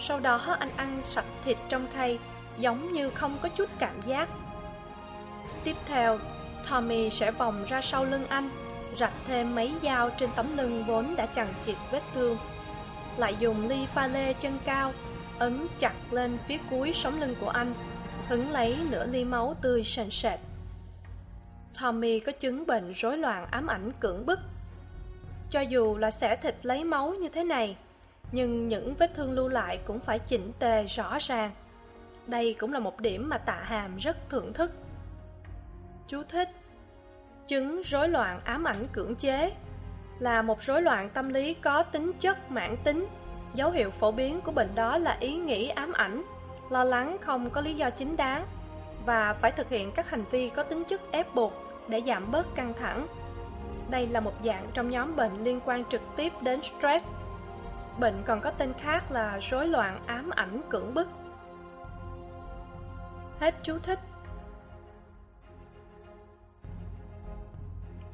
Sau đó anh ăn sạch thịt trong khay, giống như không có chút cảm giác. Tiếp theo, tommy sẽ vòng ra sau lưng anh, rạch thêm mấy dao trên tấm lưng vốn đã chằng chịt vết thương. Lại dùng ly pha lê chân cao, ấn chặt lên phía cuối sống lưng của anh hứng lấy nửa ly máu tươi sền sệt. Tommy có chứng bệnh rối loạn ám ảnh cưỡng bức. Cho dù là xẻ thịt lấy máu như thế này, nhưng những vết thương lưu lại cũng phải chỉnh tề rõ ràng. Đây cũng là một điểm mà tạ hàm rất thưởng thức. Chú thích, chứng rối loạn ám ảnh cưỡng chế là một rối loạn tâm lý có tính chất mãn tính. Dấu hiệu phổ biến của bệnh đó là ý nghĩ ám ảnh lo lắng không có lý do chính đáng và phải thực hiện các hành vi có tính chất ép buộc để giảm bớt căng thẳng. Đây là một dạng trong nhóm bệnh liên quan trực tiếp đến stress. Bệnh còn có tên khác là rối loạn ám ảnh cưỡng bức. Hết chú thích.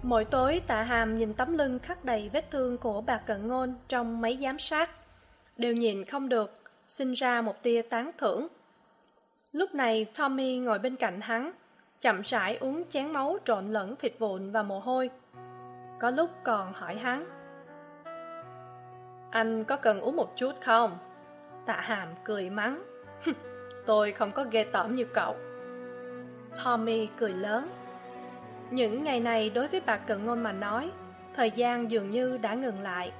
Mỗi tối, tạ hàm nhìn tấm lưng khắc đầy vết thương của bà cận ngôn trong máy giám sát. Đều nhìn không được sinh ra một tia tán thưởng. Lúc này, tommy ngồi bên cạnh hắn, chậm rãi uống chén máu trộn lẫn thịt vụn và mồ hôi. Có lúc còn hỏi hắn, anh có cần uống một chút không? Tạ hàm cười mắng tôi không có ghê tởm như cậu. Tommy cười lớn, những ngày này đối với bà cận ngôn mà nói, thời gian dường như đã ngừng lại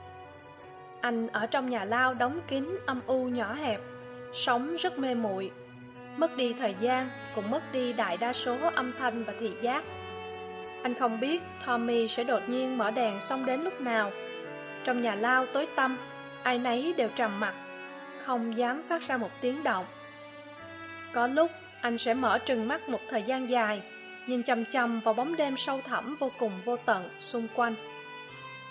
anh ở trong nhà lao đóng kín âm u nhỏ hẹp, sống rất mê muội. Mất đi thời gian cũng mất đi đại đa số âm thanh và thị giác. Anh không biết tommy sẽ đột nhiên mở đèn xong đến lúc nào. Trong nhà lao tối tăm, ai nấy đều trầm mặc không dám phát ra một tiếng động. Có lúc anh sẽ mở trừng mắt một thời gian dài, nhìn chằm chằm vào bóng đêm sâu thẳm vô cùng vô tận xung quanh.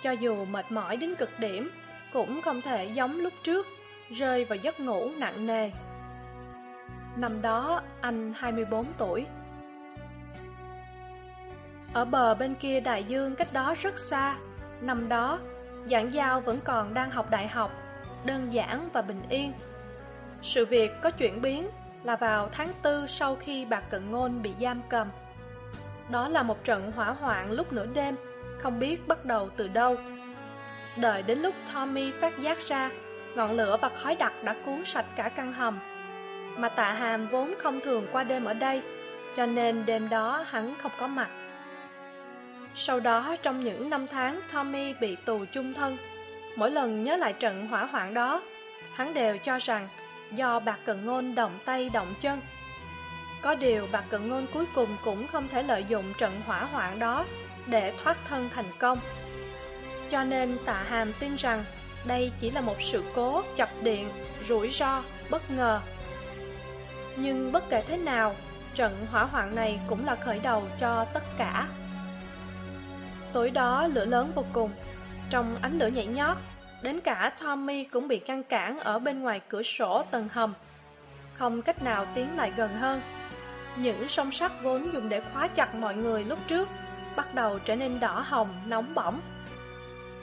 Cho dù mệt mỏi đến cực điểm cũng không thể giống lúc trước, rơi vào giấc ngủ nặng nề. Năm đó, anh hai mươi bốn tuổi. Ở bờ bên kia đại dương cách đó rất xa. Năm đó, giảng giao vẫn còn đang học đại học, đơn giản và bình yên. Sự việc có chuyển biến là vào tháng tư sau khi bà cận ngôn bị giam cầm. Đó là một trận hỏa hoạn lúc nửa đêm, không biết bắt đầu từ đâu đợi đến lúc tommy phát giác ra, ngọn lửa và khói đặc đã cuốn sạch cả căn hầm. Mà tạ hàm vốn không thường qua đêm ở đây, cho nên đêm đó hắn không có mặt. Sau đó, trong những năm tháng tommy bị tù chung thân, mỗi lần nhớ lại trận hỏa hoạn đó, hắn đều cho rằng do bạc cận ngôn động tay động chân. Có điều bạc cận ngôn cuối cùng cũng không thể lợi dụng trận hỏa hoạn đó để thoát thân thành công cho nên tạ hàm tin rằng đây chỉ là một sự cố chập điện, rủi ro, bất ngờ. Nhưng bất kể thế nào, trận hỏa hoạn này cũng là khởi đầu cho tất cả. Tối đó lửa lớn vô cùng, trong ánh lửa nhảy nhót, đến cả tommy cũng bị ngăn cản ở bên ngoài cửa sổ tầng hầm. Không cách nào tiến lại gần hơn. Những song sắt vốn dùng để khóa chặt mọi người lúc trước bắt đầu trở nên đỏ hồng, nóng bỏng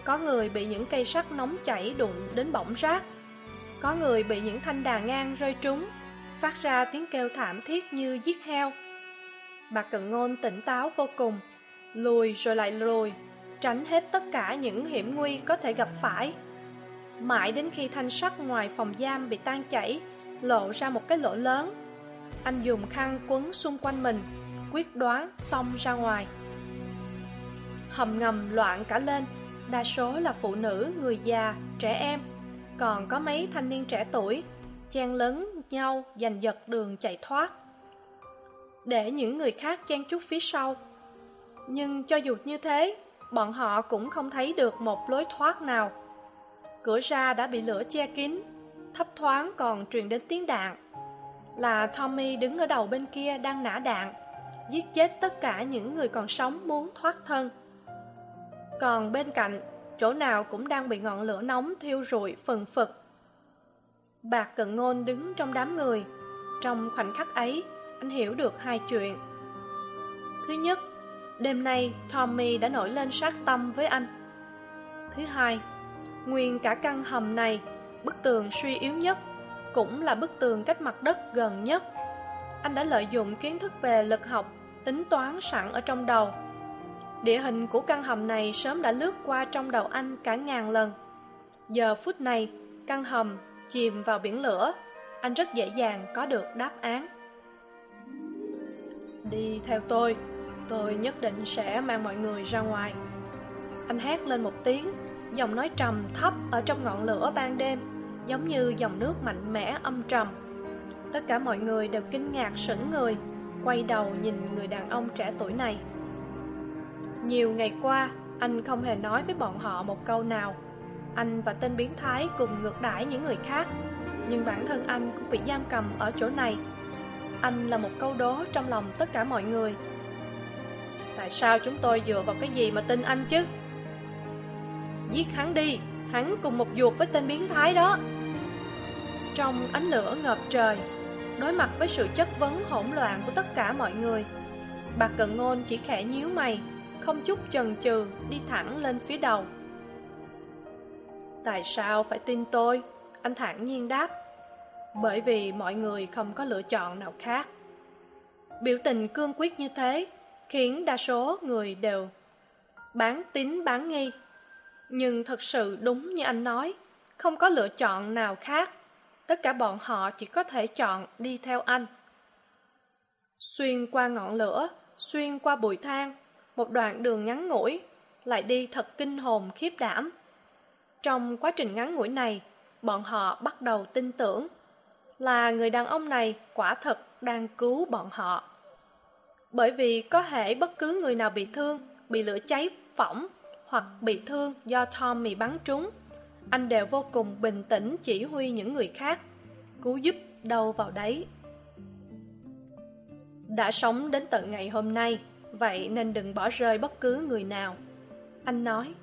có người bị những cây sắt nóng chảy đụng đến bỏng rác. Có người bị những thanh đà ngang rơi trúng, phát ra tiếng kêu thảm thiết như giết heo. Bà cận ngôn tỉnh táo vô cùng, lùi rồi lại lùi, tránh hết tất cả những hiểm nguy có thể gặp phải. Mãi đến khi thanh sắt ngoài phòng giam bị tan chảy, lộ ra một cái lỗ lớn. Anh dùng khăn quấn xung quanh mình, quyết đoán xông ra ngoài. Hầm ngầm loạn cả lên đa số là phụ nữ, người già, trẻ em. Còn có mấy thanh niên trẻ tuổi, chen lấn nhau giành giật đường chạy thoát. Để những người khác chen chúc phía sau. Nhưng cho dù như thế, bọn họ cũng không thấy được một lối thoát nào. Cửa ra đã bị lửa che kín, thấp thoáng còn truyền đến tiếng đạn. Là tommy đứng ở đầu bên kia đang nã đạn, giết chết tất cả những người còn sống muốn thoát thân còn bên cạnh, chỗ nào cũng đang bị ngọn lửa nóng thiêu rụi phần phật bạc cận ngôn đứng trong đám người. Trong khoảnh khắc ấy, anh hiểu được hai chuyện. Thứ nhất, đêm nay tommy đã nổi lên sát tâm với anh. Thứ hai, nguyên cả căn hầm này, bức tường suy yếu nhất, cũng là bức tường cách mặt đất gần nhất. Anh đã lợi dụng kiến thức về lực học, tính toán sẵn ở trong đầu địa hình của căn hầm này sớm đã lướt qua trong đầu anh cả ngàn lần. Giờ phút này, căn hầm chìm vào biển lửa. Anh rất dễ dàng có được đáp án. Đi theo tôi tôi nhất định sẽ mang mọi người ra ngoài. Anh hét lên một tiếng, giọng nói trầm thấp ở trong ngọn lửa ban đêm, giống như dòng nước mạnh mẽ âm trầm. Tất cả mọi người đều kinh ngạc sững người, quay đầu nhìn người đàn ông trẻ tuổi này nhiều ngày qua, anh không hề nói với bọn họ một câu nào. Anh và tên biến thái cùng ngược đãi những người khác, nhưng bản thân anh cũng bị giam cầm ở chỗ này. Anh là một câu đố trong lòng tất cả mọi người. Tại sao chúng tôi dựa vào cái gì mà tin anh chứ? Giết hắn đi, hắn cùng một ruột với tên biến thái đó. Trong ánh lửa ngập trời, đối mặt với sự chất vấn hỗn loạn của tất cả mọi người, bà cận ngôn chỉ khẽ nhíu mày không chút chần chừ đi thẳng lên phía đầu. Tại sao phải tin tôi? Anh thản nhiên đáp. Bởi vì mọi người không có lựa chọn nào khác. Biểu tình cương quyết như thế khiến đa số người đều bán tín bán nghi. Nhưng thật sự đúng như anh nói, không có lựa chọn nào khác. Tất cả bọn họ chỉ có thể chọn đi theo anh. Xuyên qua ngọn lửa, xuyên qua bụi than một đoạn đường ngắn ngủi, lại đi thật kinh hồn khiếp đảm. Trong quá trình ngắn ngủi này, bọn họ bắt đầu tin tưởng là người đàn ông này quả thật đang cứu bọn họ. Bởi vì có thể bất cứ người nào bị thương, bị lửa cháy phỏng hoặc bị thương do tommy bắn trúng, anh đều vô cùng bình tĩnh chỉ huy những người khác, cứu giúp đâu vào đấy. Đã sống đến tận ngày hôm nay vậy nên đừng bỏ rơi bất cứ người nào. Anh nói,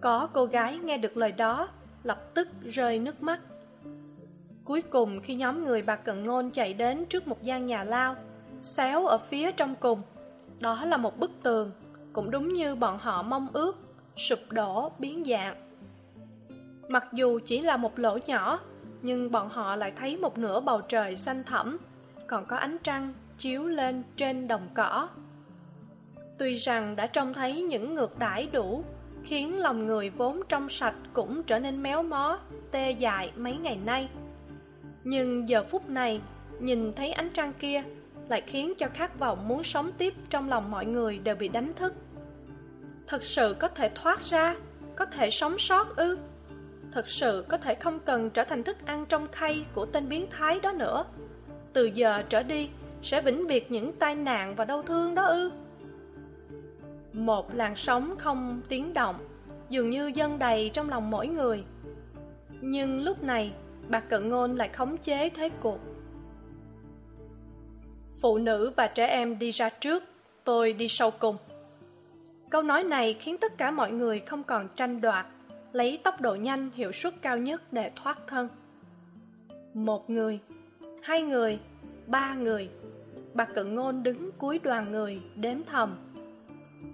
có cô gái nghe được lời đó, lập tức rơi nước mắt. Cuối cùng khi nhóm người bà cận ngôn chạy đến trước một gian nhà lao, xéo ở phía trong cùng, đó là một bức tường, cũng đúng như bọn họ mong ước, sụp đổ, biến dạng. Mặc dù chỉ là một lỗ nhỏ, nhưng bọn họ lại thấy một nửa bầu trời xanh thẳm, còn có ánh trăng chiếu lên trên đồng cỏ tuy rằng đã trông thấy những ngược đãi đủ, khiến lòng người vốn trong sạch cũng trở nên méo mó, tê dại mấy ngày nay. Nhưng giờ phút này, nhìn thấy ánh trăng kia, lại khiến cho khát vọng muốn sống tiếp trong lòng mọi người đều bị đánh thức. Thật sự có thể thoát ra, có thể sống sót ư? Thật sự có thể không cần trở thành thức ăn trong khay của tên biến thái đó nữa. Từ giờ trở đi, sẽ vĩnh biệt những tai nạn và đau thương đó ư? Một làn sóng không tiếng động, dường như dâng đầy trong lòng mỗi người. Nhưng lúc này bà cận ngôn lại khống chế thế cuộc. Phụ nữ và trẻ em đi ra trước, tôi đi sau cùng. Câu nói này khiến tất cả mọi người không còn tranh đoạt, lấy tốc độ nhanh, hiệu suất cao nhất để thoát thân. Một người, hai người, ba người bà cận ngôn đứng cuối đoàn người đếm thầm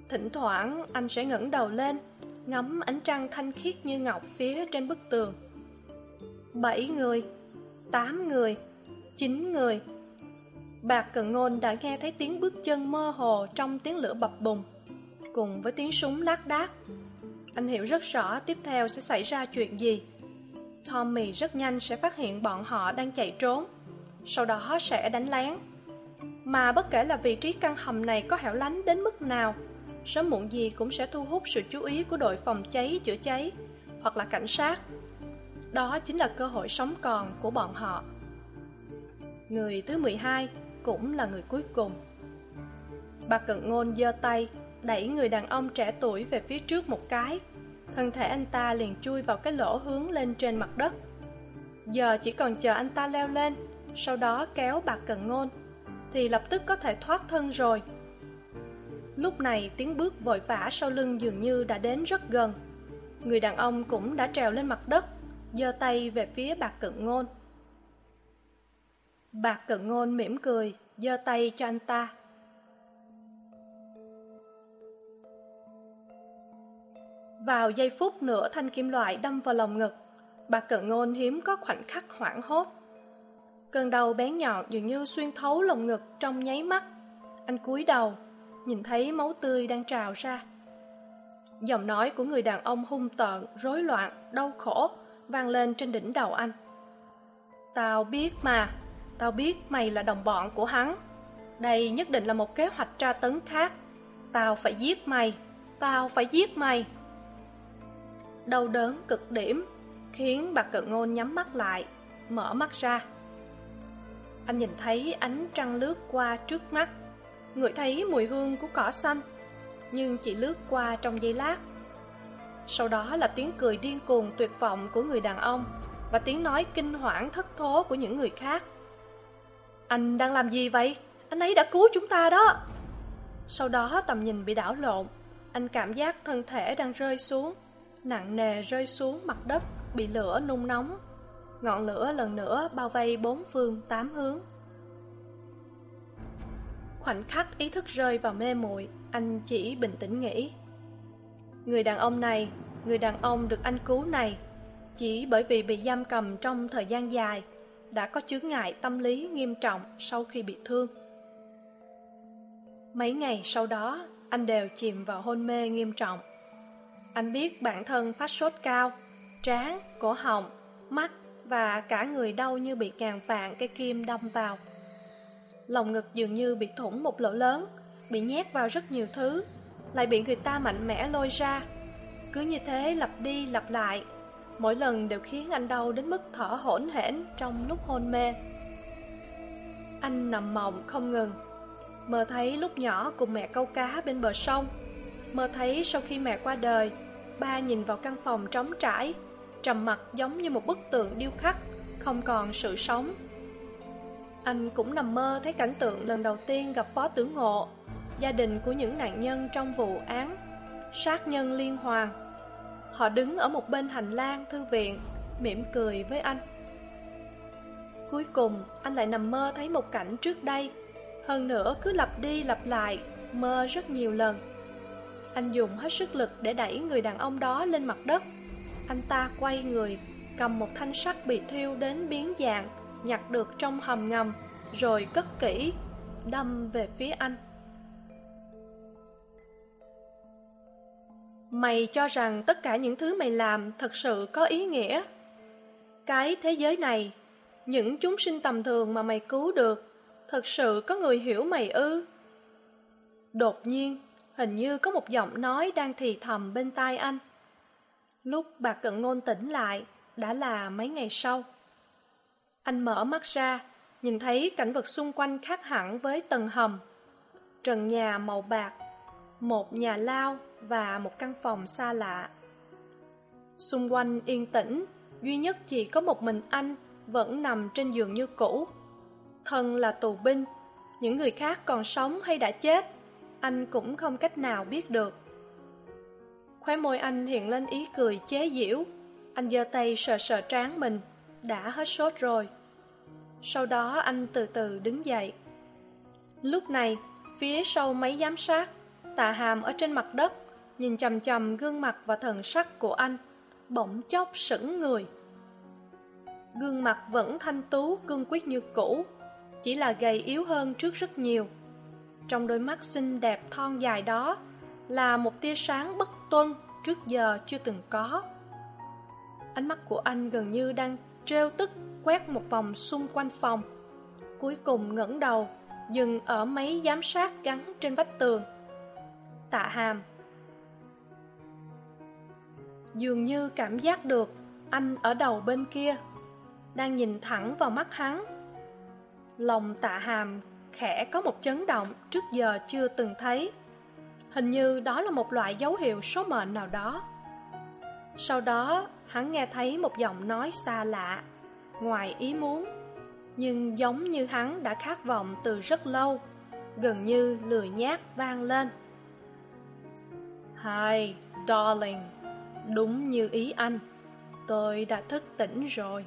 thỉnh thoảng, anh sẽ ngẩng đầu lên, ngắm ánh trăng thanh khiết như ngọc phía trên bức tường. Bảy người, tám người, chín người. Bạc cận ngôn đã nghe thấy tiếng bước chân mơ hồ trong tiếng lửa bập bùng, cùng với tiếng súng lác đác. Anh hiểu rất rõ tiếp theo sẽ xảy ra chuyện gì. Tommy rất nhanh sẽ phát hiện bọn họ đang chạy trốn, sau đó sẽ đánh lén. Mà bất kể là vị trí căn hầm này có hẻo lánh đến mức nào sớm muộn gì cũng sẽ thu hút sự chú ý của đội phòng cháy, chữa cháy hoặc là cảnh sát. Đó chính là cơ hội sống còn của bọn họ. Người thứ mười hai cũng là người cuối cùng. Bà cận ngôn giơ tay, đẩy người đàn ông trẻ tuổi về phía trước một cái. Thân thể anh ta liền chui vào cái lỗ hướng lên trên mặt đất. Giờ chỉ còn chờ anh ta leo lên, sau đó kéo bà cận ngôn, thì lập tức có thể thoát thân rồi lúc này, tiếng bước vội vã sau lưng dường như đã đến rất gần. Người đàn ông cũng đã trèo lên mặt đất, giơ tay về phía bà cận ngôn. Bà cận ngôn mỉm cười, giơ tay cho anh ta. Vào giây phút nửa thanh kim loại đâm vào lồng ngực bà cận ngôn hiếm có khoảnh khắc hoảng hốt. Cơn đau bén nhọn dường như xuyên thấu lồng ngực trong nháy mắt. Anh cúi đầu nhìn thấy máu tươi đang trào ra. Giọng nói của người đàn ông hung tợn, rối loạn, đau khổ vang lên trên đỉnh đầu anh. Tao biết mà, tao biết mày là đồng bọn của hắn. Đây nhất định là một kế hoạch tra tấn khác. Tao phải giết mày, tao phải giết mày. Đau đớn cực điểm khiến bà cận ngôn nhắm mắt lại, mở mắt ra. Anh nhìn thấy ánh trăng lướt qua trước mắt ngửi thấy mùi hương của cỏ xanh, nhưng chỉ lướt qua trong giây lát. Sau đó là tiếng cười điên cuồng tuyệt vọng của người đàn ông và tiếng nói kinh hoảng thất thố của những người khác. Anh đang làm gì vậy? Anh ấy đã cứu chúng ta đó. Sau đó tầm nhìn bị đảo lộn, anh cảm giác thân thể đang rơi xuống, nặng nề rơi xuống mặt đất, bị lửa nung nóng. Ngọn lửa lần nữa bao vây bốn phương tám hướng khoảnh khắc ý thức rơi vào mê muội, anh chỉ bình tĩnh nghĩ. Người đàn ông này, người đàn ông được anh cứu này, chỉ bởi vì bị giam cầm trong thời gian dài, đã có chướng ngại tâm lý nghiêm trọng sau khi bị thương. Mấy ngày sau đó, anh đều chìm vào hôn mê nghiêm trọng. Anh biết bản thân phát sốt cao, trán, cổ họng, mắt và cả người đau như bị ngàn vạn cây kim đâm vào lòng ngực dường như bị thủng một lỗ lớn, bị nhét vào rất nhiều thứ. Lại bị người ta mạnh mẽ lôi ra. Cứ như thế lặp đi lặp lại, mỗi lần đều khiến anh đau đến mức thở hổn hển trong lúc hôn mê. Anh nằm mộng không ngừng, mơ thấy lúc nhỏ cùng mẹ câu cá bên bờ sông. Mơ thấy sau khi mẹ qua đời, ba nhìn vào căn phòng trống trải, trầm mặc giống như một bức tượng điêu khắc, không còn sự sống anh cũng nằm mơ thấy cảnh tượng lần đầu tiên gặp phó tử ngộ, gia đình của những nạn nhân trong vụ án sát nhân liên hoàn. Họ đứng ở một bên hành lang thư viện, mỉm cười với anh. Cuối cùng, anh lại nằm mơ thấy một cảnh trước đây. Hơn nữa, cứ lặp đi lặp lại, mơ rất nhiều lần. Anh dùng hết sức lực để đẩy người đàn ông đó lên mặt đất. Anh ta quay người, cầm một thanh sắt bị thiêu đến biến dạng nhặt được trong hầm ngầm, rồi cất kỹ, đâm về phía anh. Mày cho rằng tất cả những thứ mày làm thật sự có ý nghĩa. Cái thế giới này, những chúng sinh tầm thường mà mày cứu được, thật sự có người hiểu mày ư? Đột nhiên, hình như có một giọng nói đang thì thầm bên tai anh. Lúc bà cận ngôn tỉnh lại, đã là mấy ngày sau anh mở mắt ra, nhìn thấy cảnh vật xung quanh khác hẳn với tầng hầm. Trần nhà màu bạc, một nhà lao và một căn phòng xa lạ. Xung quanh yên tĩnh, duy nhất chỉ có một mình anh vẫn nằm trên giường như cũ. Thân là tù binh, những người khác còn sống hay đã chết, anh cũng không cách nào biết được. Khóe môi anh hiện lên ý cười chế giễu, anh giơ tay sờ sờ trán mình đã hết sốt rồi. Sau đó anh từ từ đứng dậy. Lúc này, phía sau máy giám sát, tạ hàm ở trên mặt đất, nhìn chằm chằm gương mặt và thần sắc của anh, bỗng chốc sững người. Gương mặt vẫn thanh tú, cương quyết như cũ, chỉ là gầy yếu hơn trước rất nhiều. Trong đôi mắt xinh đẹp thon dài đó là một tia sáng bất tuân trước giờ chưa từng có. Ánh mắt của anh gần như đang trêu tức quét một vòng xung quanh phòng. Cuối cùng ngẩng đầu, dừng ở máy giám sát gắn trên vách tường. Tạ hàm. Dường như cảm giác được anh ở đầu bên kia, đang nhìn thẳng vào mắt hắn. Lòng tạ hàm khẽ có một chấn động trước giờ chưa từng thấy. Hình như đó là một loại dấu hiệu số mệnh nào đó. Sau đó hắn nghe thấy một giọng nói xa lạ, ngoài ý muốn, nhưng giống như hắn đã khát vọng từ rất lâu, gần như lười nhác vang lên. Hi, darling, đúng như ý anh, tôi đã thức tỉnh rồi.